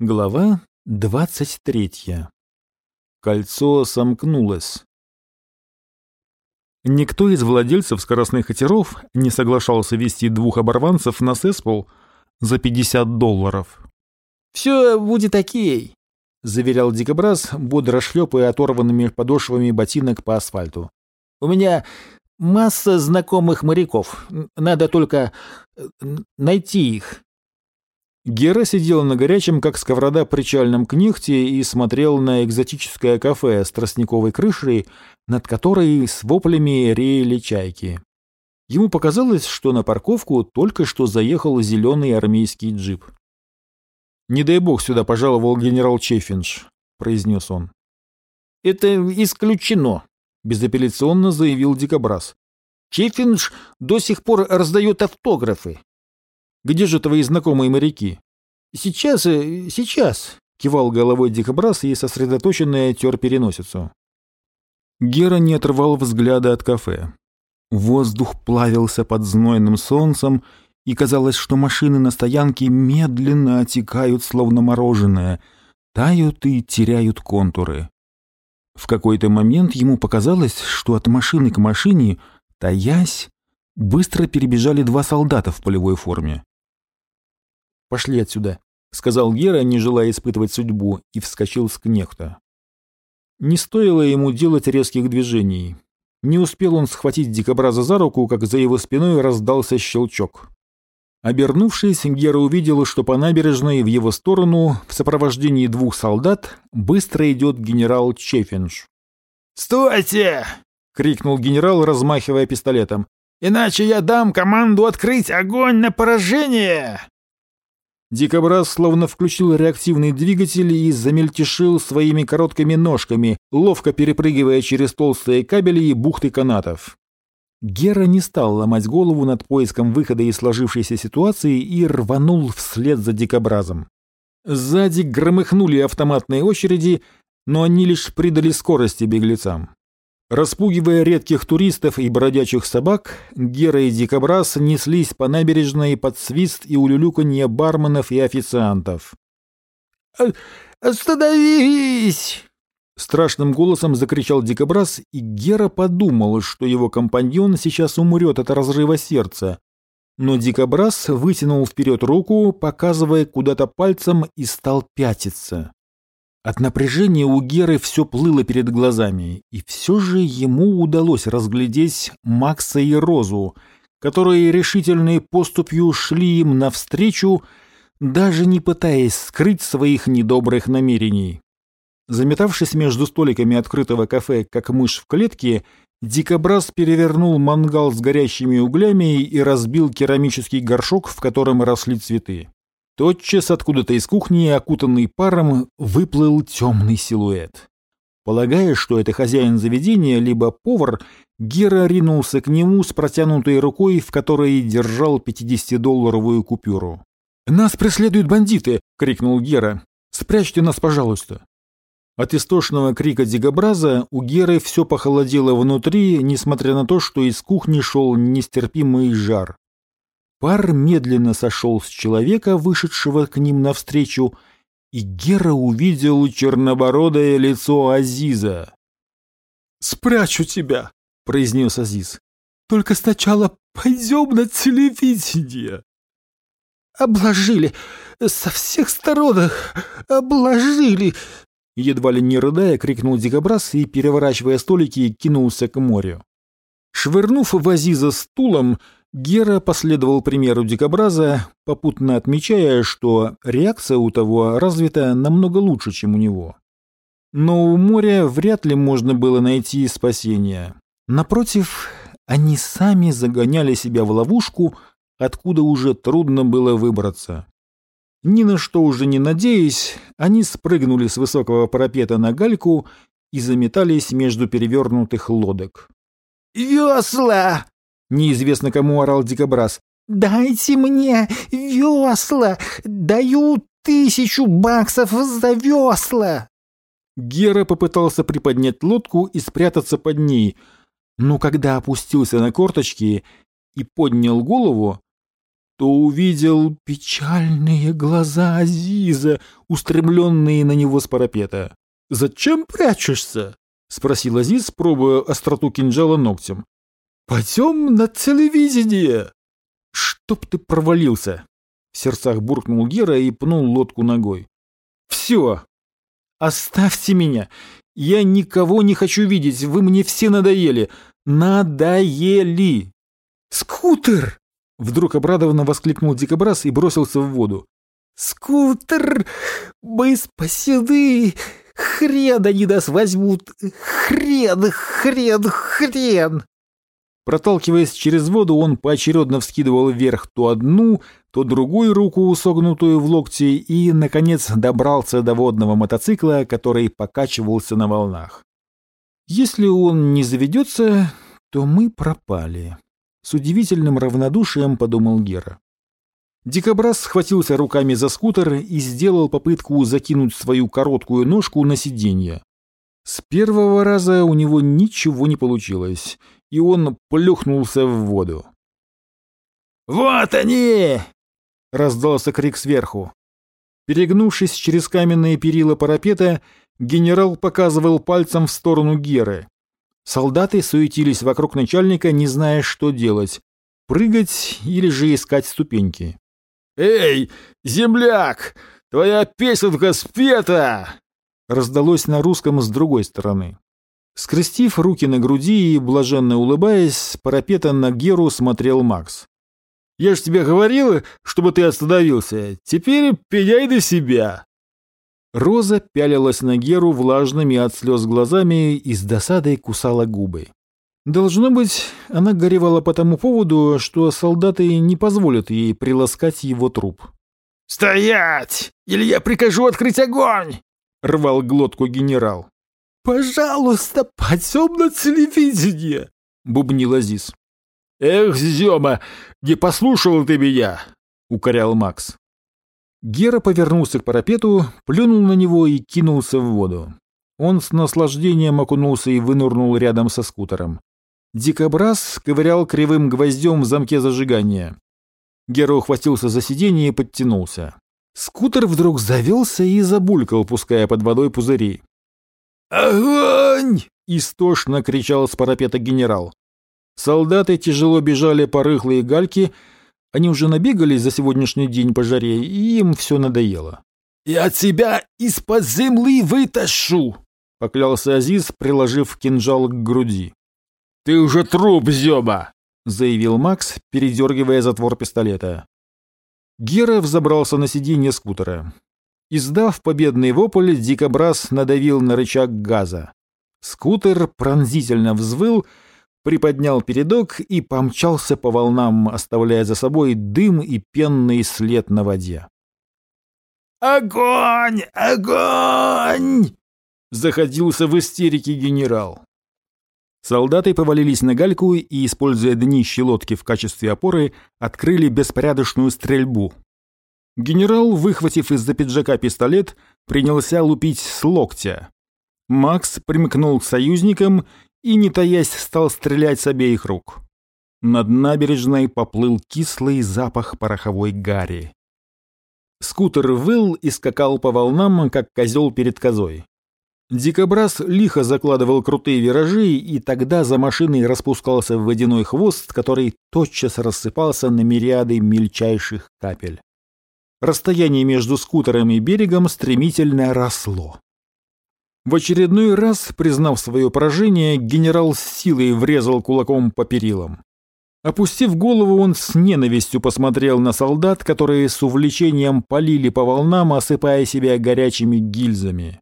Глава двадцать третья. Кольцо сомкнулось. Никто из владельцев скоростных катеров не соглашался вести двух оборванцев на Сеспол за 50 долларов. «Все будет окей», — заверял Дикобраз, бодро шлепая оторванными подошвами ботинок по асфальту. «У меня масса знакомых моряков. Надо только э, найти их». Гера сидел на горячем, как сковорода, причальном книхте и смотрел на экзотическое кафе с тростниковой крышей, над которой с воплями реяли чайки. Ему показалось, что на парковку только что заехал зеленый армейский джип. «Не дай бог сюда пожаловал генерал Чеффинш», — произнес он. «Это исключено», — безапелляционно заявил Дикобраз. «Чеффинш до сих пор раздает автографы. Где же твои знакомые моряки? Сейчас, э, сейчас, кивал головой дикобраз и сосредоточенно тер переносицу. Гера не отрывал взгляда от кафе. Воздух плавился под знойным солнцем, и казалось, что машины на стоянке медленно отекают, словно мороженое, тают и теряют контуры. В какой-то момент ему показалось, что от машины к машине, таясь, быстро перебежали два солдата в полевой форме. «Пошли отсюда», — сказал Гера, не желая испытывать судьбу, и вскочил с кнехта. Не стоило ему делать резких движений. Не успел он схватить дикобраза за руку, как за его спиной раздался щелчок. Обернувшись, Гера увидел, что по набережной в его сторону в сопровождении двух солдат быстро идет генерал Чефинж. «Стойте!» — крикнул генерал, размахивая пистолетом. «Иначе я дам команду открыть огонь на поражение!» Дикобраз словно включил реактивный двигатель и замельтешил своими короткими ножками, ловко перепрыгивая через толстые кабели и бухты канатов. Гера не стал ломать голову над поиском выхода из сложившейся ситуации и рванул вслед за дикобразом. Сзади громыхнули автоматные очереди, но они лишь придали скорости беглецам. Распугивая редких туристов и бродячих собак, Гера и Дикобраз неслись по набережной под свист и улюлюканье барменов и официантов. «Остановись!» Страшным голосом закричал Дикобраз, и Гера подумал, что его компаньон сейчас умрет от разрыва сердца. Но Дикобраз вытянул вперед руку, показывая куда-то пальцем, и стал пятиться. От напряжения у Геры все плыло перед глазами, и все же ему удалось разглядеть Макса и Розу, которые решительной поступью шли им навстречу, даже не пытаясь скрыть своих недобрых намерений. Заметавшись между столиками открытого кафе, как мышь в клетке, Дикобраз перевернул мангал с горящими углями и разбил керамический горшок, в котором росли цветы. Тотчас откуда-то из кухни, окутанный паром, выплыл темный силуэт. Полагая, что это хозяин заведения, либо повар, Гера ринулся к нему с протянутой рукой, в которой держал 50-долларовую купюру. «Нас преследуют бандиты!» — крикнул Гера. «Спрячьте нас, пожалуйста!» От истошного крика дикобраза у Геры все похолодело внутри, несмотря на то, что из кухни шел нестерпимый жар. Пар медленно сошел с человека, вышедшего к ним навстречу, и Гера увидел чернобородое лицо Азиза. «Спрячу тебя», — произнес Азиз. «Только сначала пойдем на телевидение». «Обложили! Со всех сторон обложили!» Едва ли не рыдая, крикнул Дикобраз и, переворачивая столики, кинулся к морю. Швырнув в Азиза стулом, Гера последовал примеру дикобраза, попутно отмечая, что реакция у того развита намного лучше, чем у него. Но у моря вряд ли можно было найти спасение. Напротив, они сами загоняли себя в ловушку, откуда уже трудно было выбраться. Ни на что уже не надеясь, они спрыгнули с высокого парапета на гальку и заметались между перевернутых лодок. «Весла!» Неизвестно кому орал дикобраз. «Дайте мне весла! Даю тысячу баксов за весла!» Гера попытался приподнять лодку и спрятаться под ней, но когда опустился на корточки и поднял голову, то увидел печальные глаза Азиза, устремленные на него с парапета. «Зачем прячешься?» — спросил Азиз, пробуя остроту кинжала ногтем. «Пойдем на телевидение!» «Чтоб ты провалился!» — в сердцах буркнул Гера и пнул лодку ногой. «Все! Оставьте меня! Я никого не хочу видеть, вы мне все надоели! Надоели!» «Скутер!» — вдруг обрадованно воскликнул Дикобраз и бросился в воду. «Скутер! Мы спасены! Хрен они нас возьмут! Хрен, хрен, хрен!» Проталкиваясь через воду, он поочередно вскидывал вверх то одну, то другую руку, согнутую в локте, и, наконец, добрался до водного мотоцикла, который покачивался на волнах. «Если он не заведется, то мы пропали», — с удивительным равнодушием подумал Гера. Дикобраз схватился руками за скутер и сделал попытку закинуть свою короткую ножку на сиденье. С первого раза у него ничего не получилось, и он плюхнулся в воду. «Вот они!» — раздался крик сверху. Перегнувшись через каменные перила парапета, генерал показывал пальцем в сторону Геры. Солдаты суетились вокруг начальника, не зная, что делать — прыгать или же искать ступеньки. «Эй, земляк, твоя песенка спета!» раздалось на русском с другой стороны. Скрестив руки на груди и блаженно улыбаясь, парапета на Геру смотрел Макс. «Я ж тебе говорил, чтобы ты остановился. Теперь пеняй до себя!» Роза пялилась на Геру влажными от слез глазами и с досадой кусала губы. Должно быть, она горевала по тому поводу, что солдаты не позволят ей приласкать его труп. «Стоять! Или я прикажу открыть огонь!» — рвал глотку генерал. «Пожалуйста, пойдем на телевидение!» — бубнил Азиз. «Эх, Зема, не послушал ты меня!» — укорял Макс. Гера повернулся к парапету, плюнул на него и кинулся в воду. Он с наслаждением окунулся и вынурнул рядом со скутером. Дикобраз ковырял кривым гвоздем в замке зажигания. Гера ухватился за сиденье и подтянулся. Скутер вдруг завелся и забулькал, пуская под водой пузыри. «Огонь!» — истошно кричал с парапета генерал. Солдаты тяжело бежали по рыхлой гальке, они уже набегались за сегодняшний день по жаре, и им все надоело. «Я тебя из-под земли вытащу!» — поклялся Азиз, приложив кинжал к груди. «Ты уже труп, Зёба!» — заявил Макс, передергивая затвор пистолета. Гера взобрался на сиденье скутера. Издав победный вопль, дикобраз надавил на рычаг газа. Скутер пронзительно взвыл, приподнял передок и помчался по волнам, оставляя за собой дым и пенный след на воде. «Огонь! Огонь!» — заходился в истерике генерал. Солдаты повалились на гальку и, используя днище лодки в качестве опоры, открыли беспорядочную стрельбу. Генерал, выхватив из-за пиджака пистолет, принялся лупить с локтя. Макс примкнул к союзникам и, не таясь, стал стрелять с обеих рук. Над набережной поплыл кислый запах пороховой гари. Скутер выл и скакал по волнам, как козел перед козой. Дикобраз лихо закладывал крутые виражи, и тогда за машиной распускался водяной хвост, который тотчас рассыпался на мириады мельчайших капель. Расстояние между скутером и берегом стремительно росло. В очередной раз, признав свое поражение, генерал с силой врезал кулаком по перилам. Опустив голову, он с ненавистью посмотрел на солдат, которые с увлечением полили по волнам, осыпая себя горячими гильзами.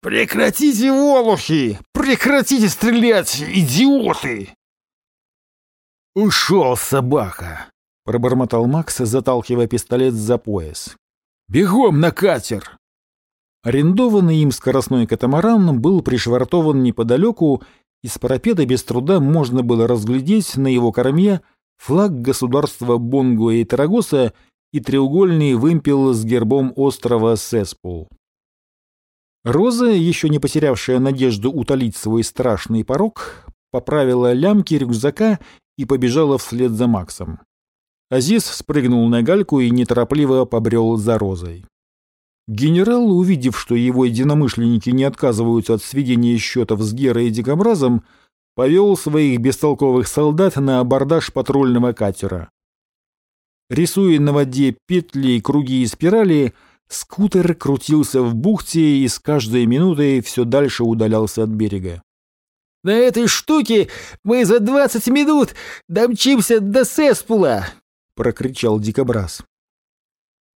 «Прекратите, волохи! Прекратите стрелять, идиоты!» «Ушел собака!» — пробормотал Макс, заталкивая пистолет за пояс. «Бегом на катер!» Арендованный им скоростной катамаран был пришвартован неподалеку, и с парапета без труда можно было разглядеть на его корме флаг государства Бонго и Тарагоса и треугольный вымпел с гербом острова Сеспул. Роза, еще не потерявшая надежду утолить свой страшный порог, поправила лямки рюкзака и побежала вслед за Максом. Азиз спрыгнул на гальку и неторопливо побрел за розой. Генерал, увидев, что его единомышленники не отказываются от сведения счетов с Герой и Дикобразом, повел своих бестолковых солдат на абордаж патрульного катера. Рисуя на воде петли, круги и спирали, скутер крутился в бухте и с каждой минутой все дальше удалялся от берега. «На этой штуке мы за двадцать минут домчимся до Сеспула!» — прокричал Дикобраз.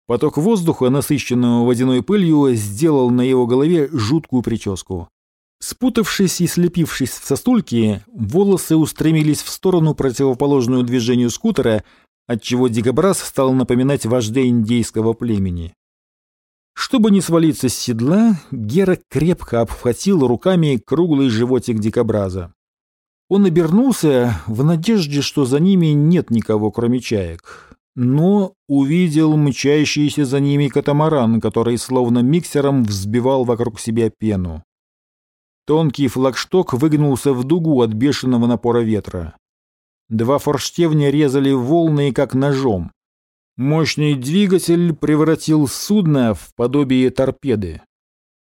Поток воздуха, насыщенного водяной пылью, сделал на его голове жуткую прическу. Спутавшись и слепившись в состульки, волосы устремились в сторону, противоположную движению скутера, отчего дикобраз стал напоминать вождя индейского племени. Чтобы не свалиться с седла, Гера крепко обхватил руками круглый животик дикобраза. Он обернулся в надежде, что за ними нет никого, кроме чаек. Но увидел мчащийся за ними катамаран, который словно миксером взбивал вокруг себя пену. Тонкий флагшток выгнулся в дугу от бешеного напора ветра. Два форштевня резали волны, как ножом. Мощный двигатель превратил судно в подобие торпеды.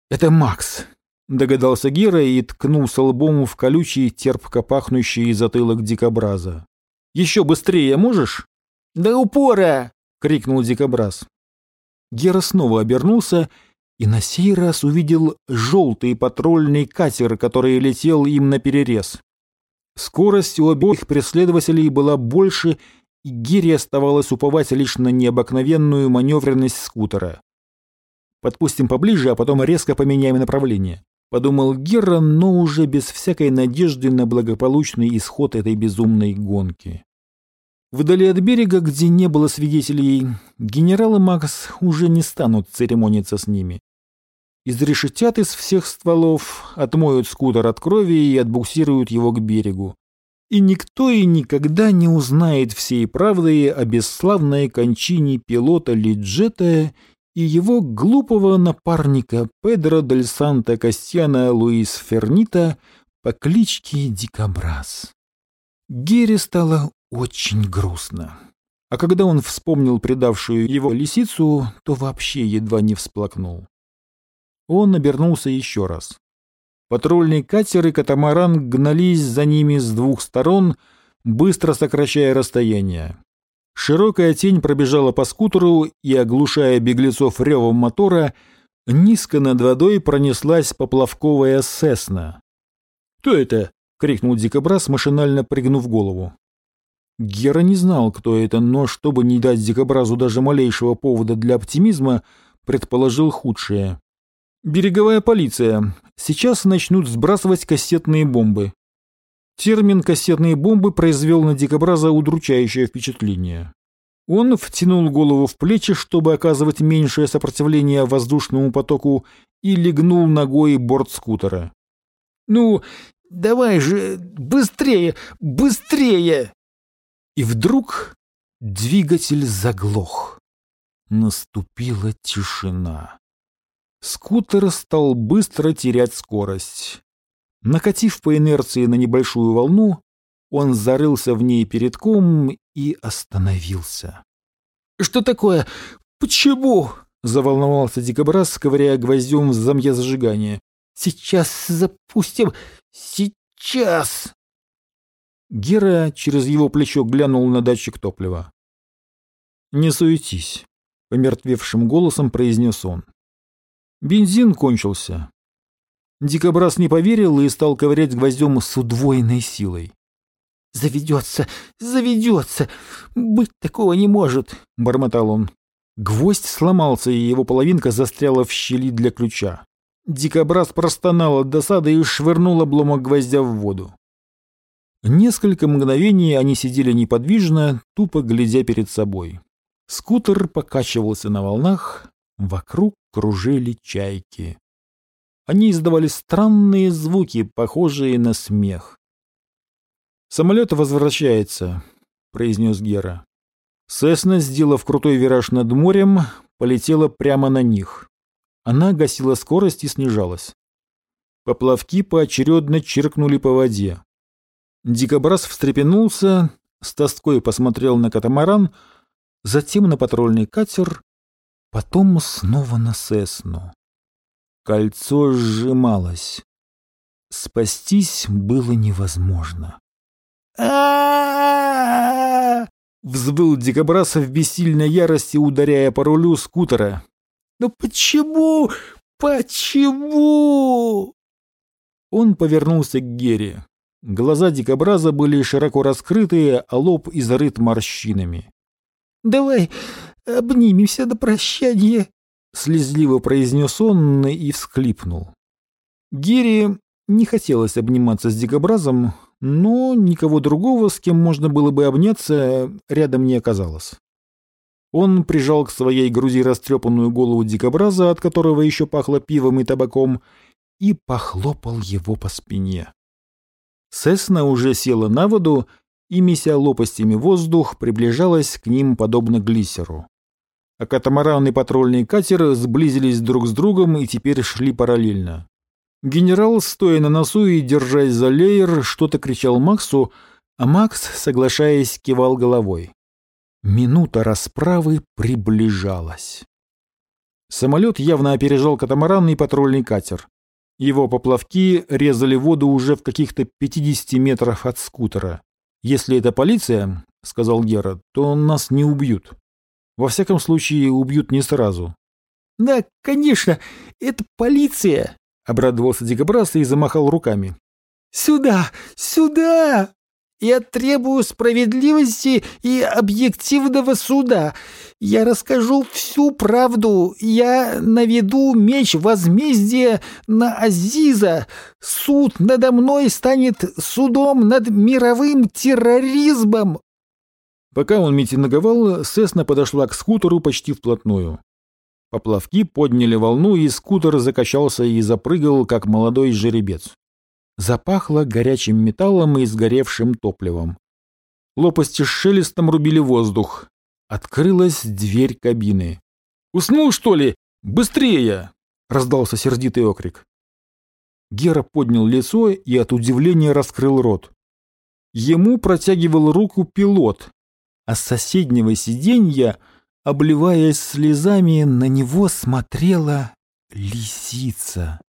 «Это Макс», — догадался Гера и ткнулся лбом в колючий, терпко пахнущий затылок дикобраза. «Еще быстрее можешь?» «До упора!» — крикнул дикобраз. Гера снова обернулся и на сей раз увидел желтый патрульный катер, который летел им на перерез. Скорость у обоих преследователей была больше, и Гире оставалось уповать лишь на необыкновенную маневренность скутера. «Подпустим поближе, а потом резко поменяем направление», — подумал Герра, но уже без всякой надежды на благополучный исход этой безумной гонки. Вдали от берега, где не было свидетелей, генерал и Макс уже не станут церемониться с ними. Изрешетят из всех стволов, отмоют скутер от крови и отбуксируют его к берегу и никто и никогда не узнает всей правды о бесславной кончине пилота Лиджета и его глупого напарника Педро дель Санта Кастьяна Луис Фернита по кличке Дикобраз. Гере стало очень грустно. А когда он вспомнил предавшую его лисицу, то вообще едва не всплакнул. Он обернулся еще раз. Патрульный катер и катамаран гнались за ними с двух сторон, быстро сокращая расстояние. Широкая тень пробежала по скутеру и, оглушая беглецов ревом мотора, низко над водой пронеслась поплавковая «Сесна». «Кто это?» — крикнул Дикобраз, машинально пригнув голову. Гера не знал, кто это, но, чтобы не дать Дикобразу даже малейшего повода для оптимизма, предположил худшее. Береговая полиция. Сейчас начнут сбрасывать кассетные бомбы. Термин «кассетные бомбы» произвел на дикобраза удручающее впечатление. Он втянул голову в плечи, чтобы оказывать меньшее сопротивление воздушному потоку, и легнул ногой борт скутера. «Ну, давай же, быстрее, быстрее!» И вдруг двигатель заглох. Наступила тишина. Скутер стал быстро терять скорость. Накатив по инерции на небольшую волну, он зарылся в ней передком и остановился. «Что такое? Почему?» — заволновался дикобраз, ковыряя гвоздем в замье зажигания. «Сейчас запустим! Сейчас!» Гера через его плечо глянул на датчик топлива. «Не суетись», — помертвевшим голосом произнес он. Бензин кончился. Дикобраз не поверил и стал ковырять гвоздем с удвоенной силой. «Заведется, заведется! Быть такого не может!» — бормотал он. Гвоздь сломался, и его половинка застряла в щели для ключа. Дикобраз простонал от досады и швырнул обломок гвоздя в воду. Несколько мгновений они сидели неподвижно, тупо глядя перед собой. Скутер покачивался на волнах, вокруг кружили чайки. Они издавали странные звуки, похожие на смех. «Самолет возвращается», — произнес Гера. Сесна, сделав крутой вираж над морем, полетела прямо на них. Она гасила скорость и снижалась. Поплавки поочередно чиркнули по воде. Дикобраз встрепенулся, с тоской посмотрел на катамаран, затем на патрульный катер, потом снова на Сесну. Кольцо сжималось. Спастись было невозможно. а Взвыл дикобраз в бессильной ярости, ударяя по рулю скутера. «Но почему? Почему?» Он повернулся к Гере. Глаза дикобраза были широко раскрыты, а лоб изрыт морщинами. «Давай обнимемся до прощания», — слезливо произнес он и всхлипнул. Гере не хотелось обниматься с дикобразом, но никого другого, с кем можно было бы обняться, рядом не оказалось. Он прижал к своей груди растрепанную голову дикобраза, от которого еще пахло пивом и табаком, и похлопал его по спине. Сесна уже села на воду и, меся лопастями воздух, приближалась к ним подобно глиссеру. А катамаран и патрульный катер сблизились друг с другом и теперь шли параллельно. Генерал, стоя на носу и держась за леер, что-то кричал Максу, а Макс, соглашаясь, кивал головой. Минута расправы приближалась. Самолет явно опережал катамаран и патрульный катер. Его поплавки резали воду уже в каких-то 50 метрах от скутера. «Если это полиция, — сказал Гера, — то нас не убьют. Во всяком случае, убьют не сразу». «Да, конечно, это полиция!» — обрадовался Дикобраз и замахал руками. «Сюда! Сюда!» Я требую справедливости и объективного суда. Я расскажу всю правду. Я наведу меч возмездия на Азиза. Суд надо мной станет судом над мировым терроризмом. Пока он митинговал, Сесна подошла к скутеру почти вплотную. Поплавки подняли волну, и скутер закачался и запрыгал, как молодой жеребец. Запахло горячим металлом и сгоревшим топливом. Лопасти с шелестом рубили воздух. Открылась дверь кабины. «Уснул, что ли? Быстрее!» — раздался сердитый окрик. Гера поднял лицо и от удивления раскрыл рот. Ему протягивал руку пилот, а с соседнего сиденья, обливаясь слезами, на него смотрела лисица.